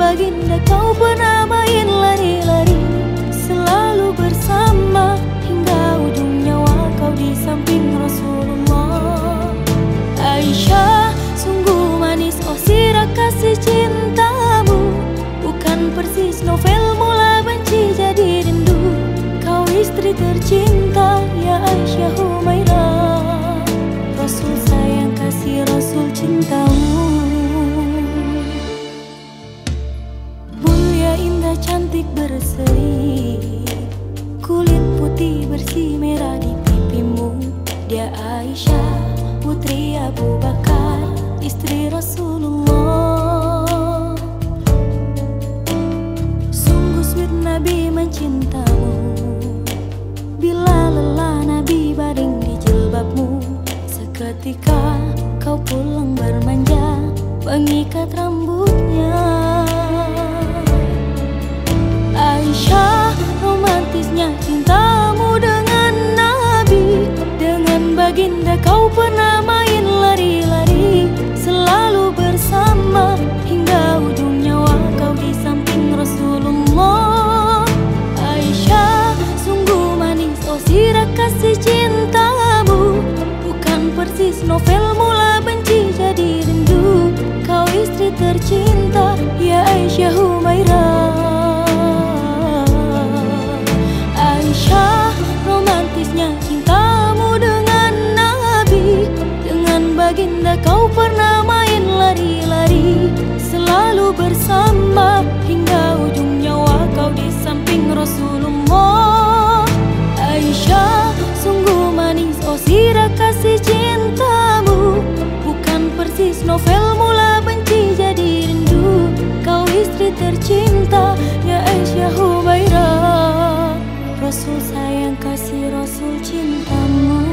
நம்பகின்ற கௌப நாம இல்ல Indah cantik berseri Kulit putih bersih merah di pipimu. Dia Aisyah putri Abu Bakar Istri Rasulullah. Sungguh sweet Nabi mencintamu. Ketika kau pulang bermanja Mengikat rambutnya novel mula benci jadi rindu. Kau istri tercinta tercinta ya Aisyah Humaira Rasul sayang kasih Rasul cintamu